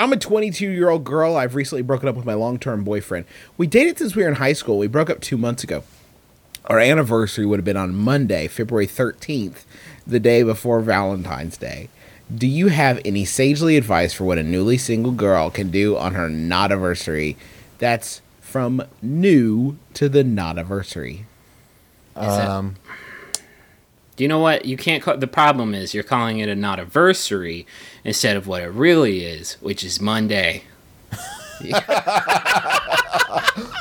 I'm a 22 year old girl. I've recently broken up with my long term boyfriend. We dated since we were in high school. We broke up two months ago. Our anniversary would have been on Monday, February 13th, the day before Valentine's Day. Do you have any sagely advice for what a newly single girl can do on her not anniversary? That's from new to the not anniversary. Um, Do you know what? You can't call the problem is you're calling it a not anniversary instead of what it really is, which is Monday.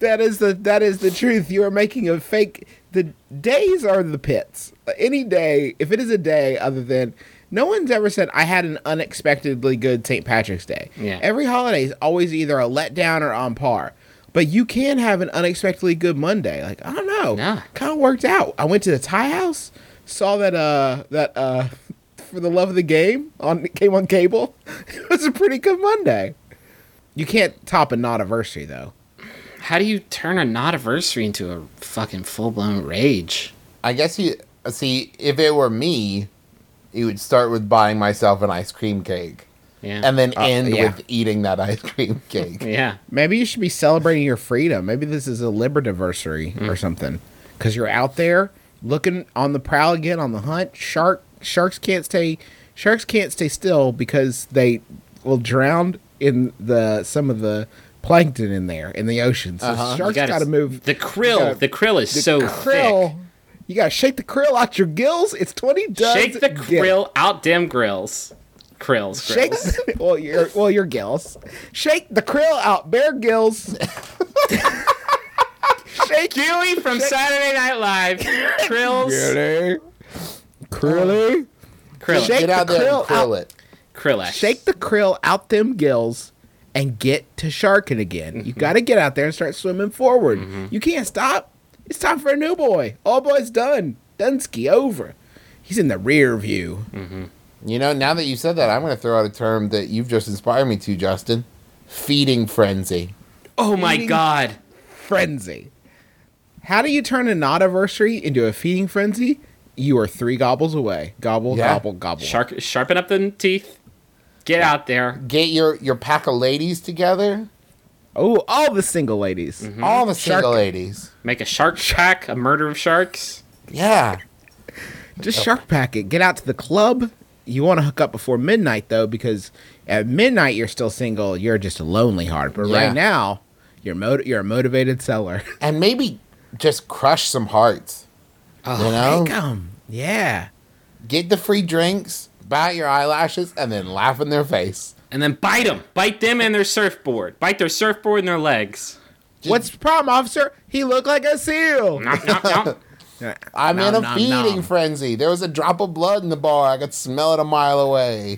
That is the that is the truth. You are making a fake. The days are the pits. Any day, if it is a day other than no one's ever said I had an unexpectedly good St. Patrick's Day. Yeah. Every holiday is always either a letdown or on par. But you can have an unexpectedly good Monday. Like I don't know, Yeah. kind of worked out. I went to the Thai house, saw that uh that uh for the love of the game on came on cable. It was a pretty good Monday. You can't top a not anniversary though. How do you turn a not anniversary into a fucking full blown rage? I guess you see if it were me, you would start with buying myself an ice cream cake, Yeah. and then Uh, end yeah. with eating that ice cream cake. yeah. Maybe you should be celebrating your freedom. Maybe this is a libertiversary or something. Because you're out there looking on the prowl again, on the hunt. Shark sharks can't stay sharks can't stay still because they will drown in the some of the plankton in there in the ocean. So Uh-huh. sharks You got to move. The krill. gotta- the krill is so krill. You gotta shake the krill out your gills. It's twenty thick. duds. Shake the krill out damn grills. Krills. Shake well your well your gills. Shake the krill out bare gills. shake Dewey from Saturday Night Live. Krills. Krilly. Krilly. Krill. Shake Get out the there and krill krill out. it. Krill. Shake the krill out them gills and get to sharking again. You mm-hmm. got to get out there and start swimming forward. Mm-hmm. You can't stop. It's time for a new boy. All boys done. Dunsky over. He's in the rear view. Mm-hmm. You know, now that you said that, I'm going to throw out a term that you've just inspired me to, Justin. Feeding frenzy. Oh my Eating- god. Frenzy. How do you turn a not anniversary into a feeding frenzy? You are three gobbles away. Gobble, Yeah. gobble, gobble. Shark, sharpen up the teeth. Get out there. Get your your pack of ladies together. Oh, all the single ladies. Mm-hmm. All the single Shark- ladies. Make a shark pack, a murder of sharks. Yeah. Just shark pack it. Get out to the club. You want to hook up before midnight though, because at midnight you're still single. You're just a lonely heart. But Yeah. right now, you're mot- you're a motivated seller. And maybe just crush some hearts. Oh, you know? Take 'em. Yeah. Get the free drinks, bat your eyelashes, and then laugh in their face. And then bite them. Bite them and their surfboard. Bite their surfboard and their legs. What's the problem, officer? He looked like a seal. Nom, nom, nom. I'm in a feeding frenzy. There was a drop of blood in the bar. I could smell it a mile away.